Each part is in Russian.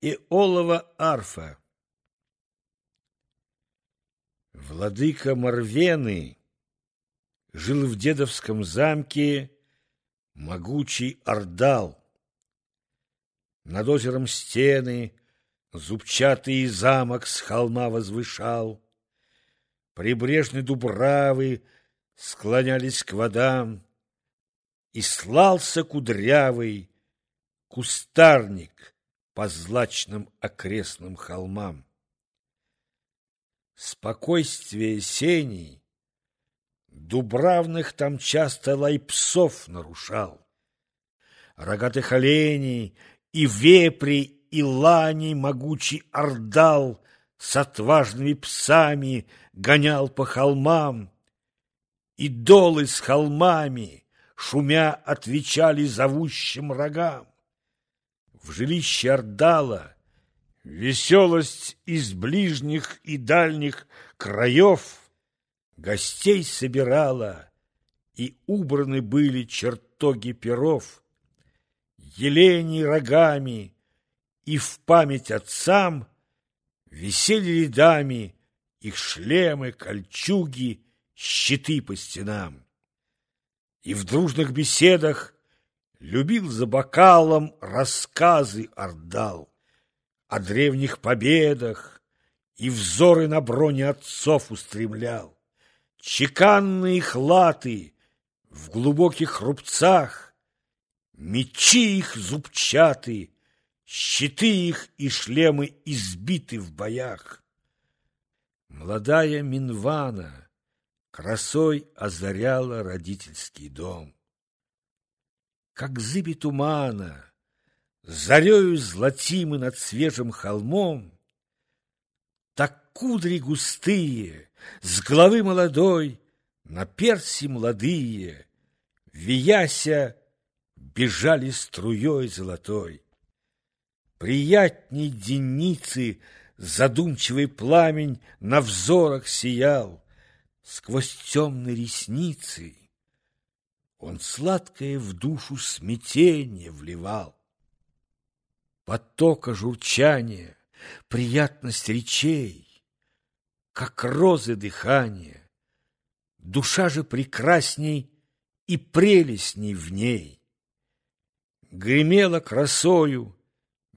и олова арфа. Владыка Марвены жил в дедовском замке могучий Ордал. Над озером стены зубчатый замок с холма возвышал. Прибрежные дубравы склонялись к водам, И слался кудрявый кустарник по злачным окрестным холмам. Спокойствие сеней Дубравных там часто лай псов нарушал. Рогатых оленей и вепри, и лани могучий ордал С отважными псами гонял по холмам, И долы с холмами, шумя, отвечали зовущим рогам. В жилище Ордала веселость из ближних и дальних краев Гостей собирала, и убраны были чертоги перов, Еленей рогами, и в память отцам Висели рядами их шлемы, кольчуги, щиты по стенам. И в дружных беседах любил за бокалом рассказы Ордал о древних победах и взоры на броне отцов устремлял. Чеканные хлаты в глубоких рубцах, Мечи их зубчаты, щиты их и шлемы избиты в боях. Молодая Минвана красой озаряла родительский дом. Как зыби тумана, зарею золотимы над свежим холмом, Так кудри густые — с головы молодой на перси молодые, Вияся, бежали струей золотой. Приятней деницы задумчивый пламень На взорах сиял, сквозь темные ресницы Он сладкое в душу смятение вливал. Потока журчания, приятность речей, как розы дыхание. Душа же прекрасней и прелестней в ней. Гремела красою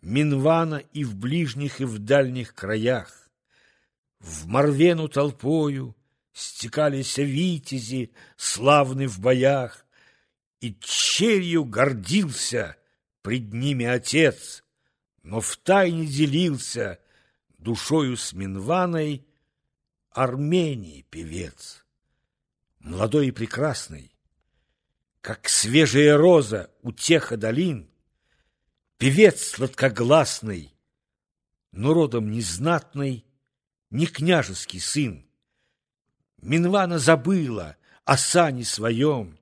Минвана и в ближних, и в дальних краях. В Марвену толпою стекались витязи, славны в боях, И черью гордился пред ними отец, Но втайне делился душою с Минваной Армении певец, молодой и прекрасный, как свежая роза у тех долин, певец сладкогласный, но родом не знатный, не княжеский сын. Минвана забыла о сане своем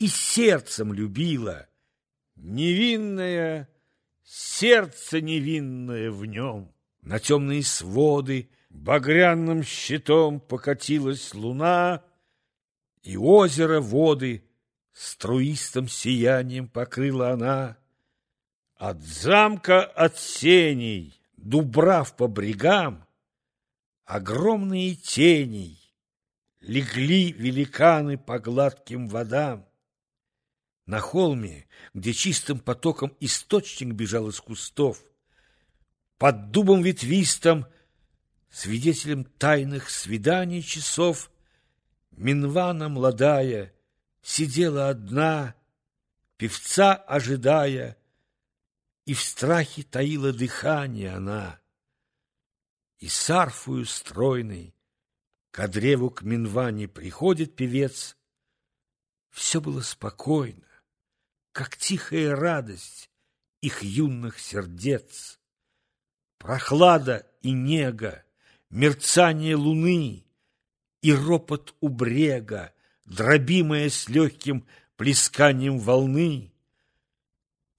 и сердцем любила, невинное сердце невинное в нем. На темные своды Багряным щитом покатилась луна, И озеро воды струистым сиянием покрыла она. От замка от сеней, дубрав по брегам, Огромные теней легли великаны по гладким водам. На холме, где чистым потоком источник бежал из кустов, Под дубом ветвистым — свидетелем тайных свиданий часов, Минвана молодая сидела одна, певца ожидая, и в страхе таила дыхание она. И с арфою стройной к древу к Минване приходит певец. Все было спокойно, как тихая радость их юных сердец. Прохлада и нега мерцание луны и ропот у брега, дробимое с легким плесканием волны.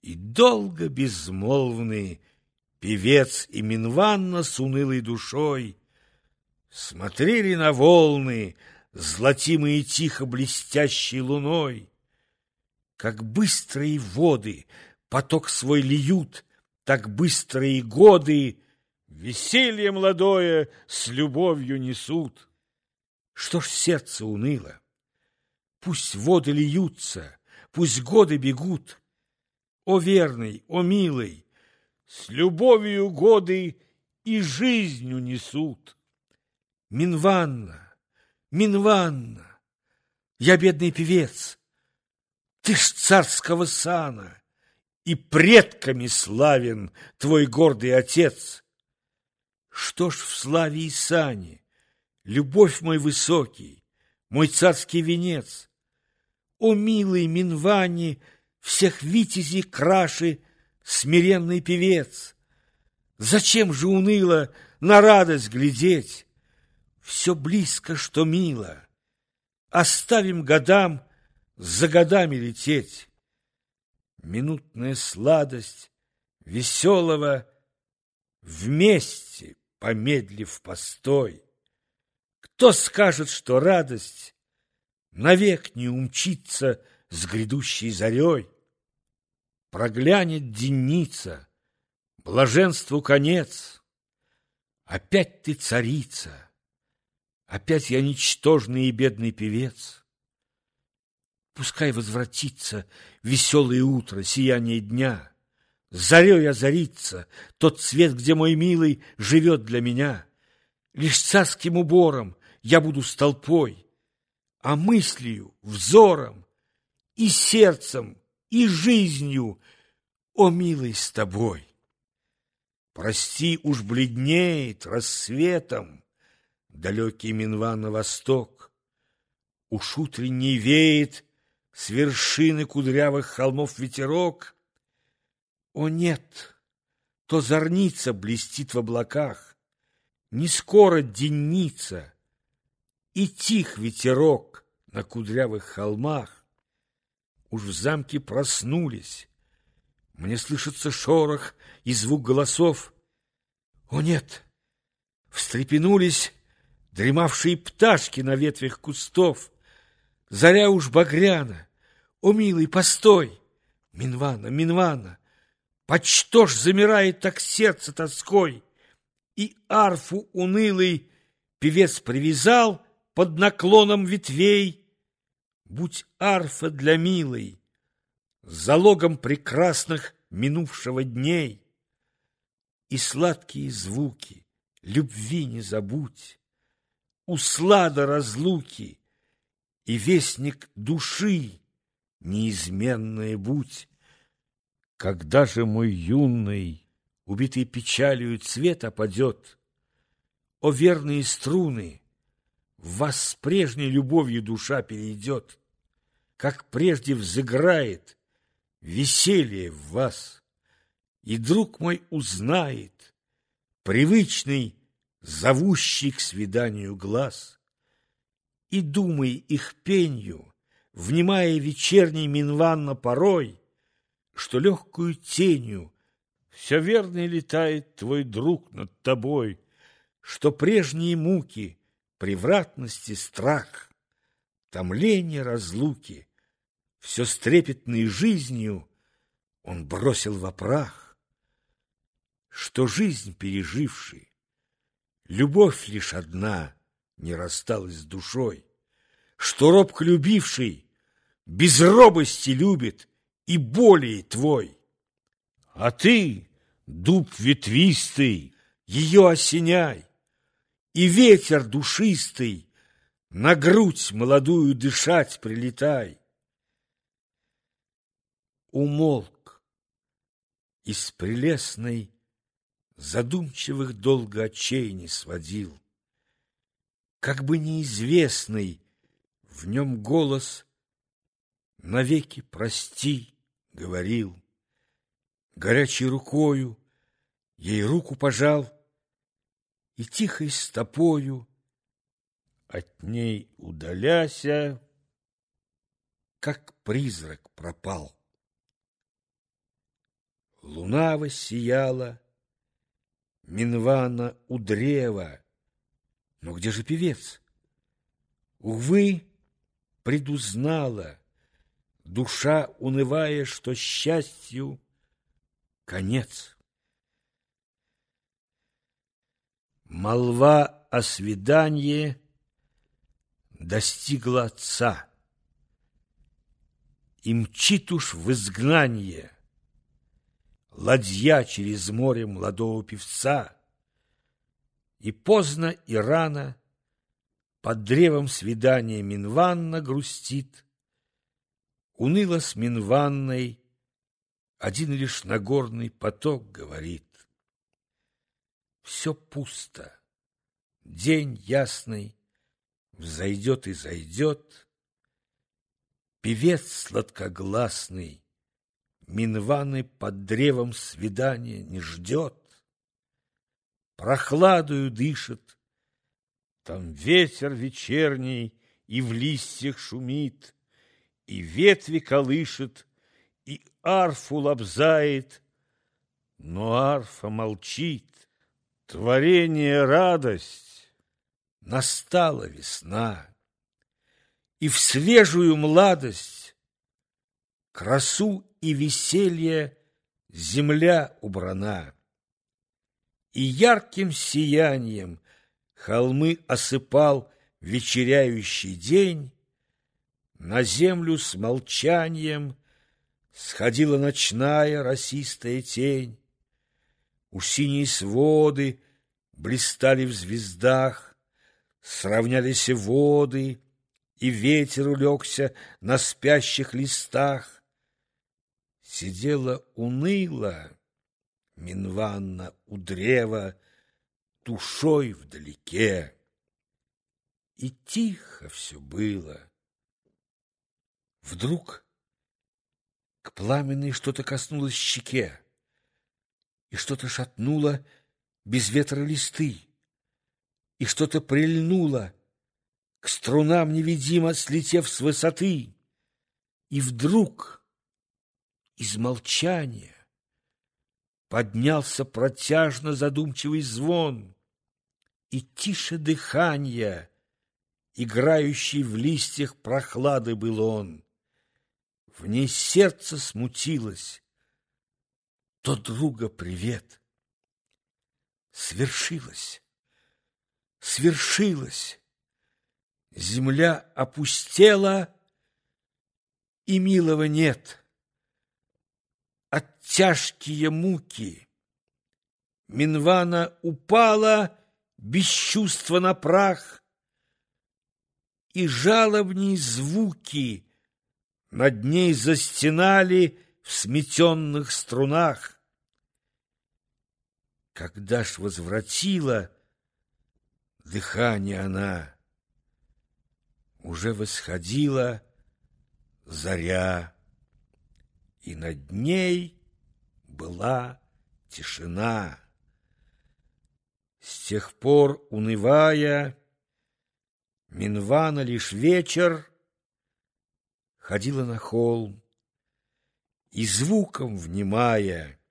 И долго безмолвный певец и Минванна с унылой душой смотрели на волны, золотимые тихо блестящей луной, как быстрые воды поток свой льют так быстрые годы Веселье молодое с любовью несут. Что ж сердце уныло? Пусть воды льются, пусть годы бегут. О верный, о милый, с любовью годы и жизнью несут. Минванна, Минванна, я бедный певец, ты ж царского сана, и предками славен твой гордый отец. Что ж в славе и сане, любовь мой высокий, мой царский венец? О, милый Минвани, всех витязей краши, смиренный певец! Зачем же уныло на радость глядеть? Все близко, что мило. Оставим годам за годами лететь. Минутная сладость веселого вместе помедлив постой. Кто скажет, что радость навек не умчится с грядущей зарей? Проглянет денница, блаженству конец. Опять ты царица, опять я ничтожный и бедный певец. Пускай возвратится веселое утро, сияние дня — Зарей озарится тот цвет, где мой милый живет для меня. Лишь царским убором я буду с толпой, а мыслью, взором и сердцем, и жизнью, о, милый, с тобой. Прости, уж бледнеет рассветом далекий Минван на восток, уж утренний веет с вершины кудрявых холмов ветерок — о нет, то зорница блестит в облаках, Не скоро денница, и тих ветерок на кудрявых холмах. Уж в замке проснулись, мне слышится шорох и звук голосов. О нет, встрепенулись дремавшие пташки на ветвях кустов. Заря уж багряна, о, милый, постой! Минвана, Минвана, Почто ж замирает так сердце тоской? И арфу унылый певец привязал под наклоном ветвей. Будь арфа для милой, залогом прекрасных минувшего дней. И сладкие звуки любви не забудь, услада разлуки и вестник души неизменная будь. Когда же мой юный, убитый печалью цвет опадет, О верные струны, в вас с прежней любовью душа перейдет, Как прежде взыграет веселье в вас, И друг мой узнает, привычный, зовущий к свиданию глаз, И думай их пенью, внимая вечерней минванно порой, что легкую тенью все верно летает твой друг над тобой, что прежние муки, превратности, страх, томление разлуки, все с трепетной жизнью он бросил во прах, что жизнь переживший, любовь лишь одна не рассталась с душой, что робко любивший без робости любит и более твой. А ты, дуб ветвистый, ее осеняй, И ветер душистый на грудь молодую дышать прилетай. Умолк из прелестной задумчивых долго очей не сводил. Как бы неизвестный в нем голос навеки прости, говорил. Горячей рукою ей руку пожал и тихой стопою от ней удаляся, как призрак пропал. Луна воссияла, Минвана у древа. Но где же певец? Увы, предузнала, душа унывая, что счастью конец. Молва о свидании достигла отца. И мчит уж в изгнание Ладья через море молодого певца. И поздно и рано Под древом свидания Минванна грустит Уныло с Минванной. Один лишь Нагорный поток говорит. Все пусто, день ясный. Взойдет и зайдет, Певец сладкогласный. Минваны под древом свидания не ждет. Прохладою дышит, там ветер вечерний И в листьях шумит, и ветви колышет, И арфу лобзает, но арфа молчит. Творение радость, настала весна, И в свежую младость красу и веселье земля убрана, И ярким сиянием холмы осыпал вечеряющий день, На землю с молчанием сходила ночная росистая тень, У синей своды блистали в звездах, Сравнялись воды, и ветер улегся на спящих листах, Сидела уныло Минванна у древа, Тушой вдалеке. И тихо все было. Вдруг к пламенной что-то коснулось щеке, И что-то шатнуло без ветра листы, И что-то прильнуло к струнам невидимо, слетев с высоты. И вдруг из молчания поднялся протяжно задумчивый звон, и тише дыхания, играющий в листьях прохлады был он. В ней сердце смутилось, то друга привет. Свершилось, свершилось, земля опустела, и милого нет от тяжкие муки. Минвана упала без чувства на прах, и жалобней звуки над ней застенали в сметенных струнах. Когда ж возвратила дыхание она, уже восходила заря и над ней была тишина. С тех пор, унывая, Минвана лишь вечер ходила на холм и звуком внимая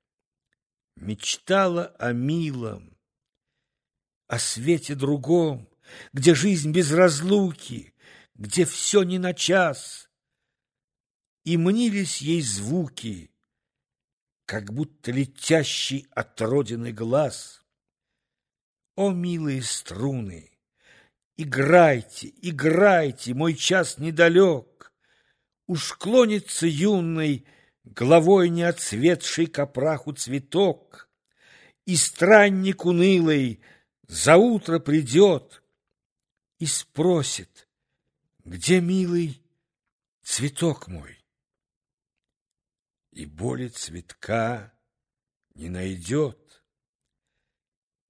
мечтала о милом, о свете другом, где жизнь без разлуки, где все не на час, и мнились ей звуки, как будто летящий от родины глаз. О, милые струны, играйте, играйте, мой час недалек, Уж клонится юный, головой не отцветший капраху цветок, И странник унылый за утро придет и спросит, где, милый, цветок мой? и боли цветка не найдет.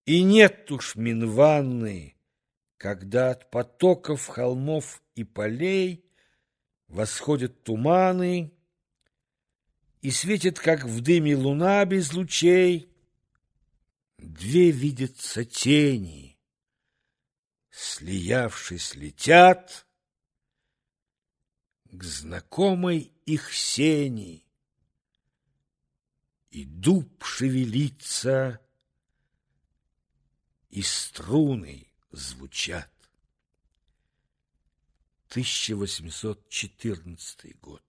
И нет уж минванны, когда от потоков холмов и полей восходят туманы, и светит, как в дыме луна без лучей, Две видятся тени, слиявшись, летят к знакомой их сени и дуб шевелится, и струны звучат. 1814 год.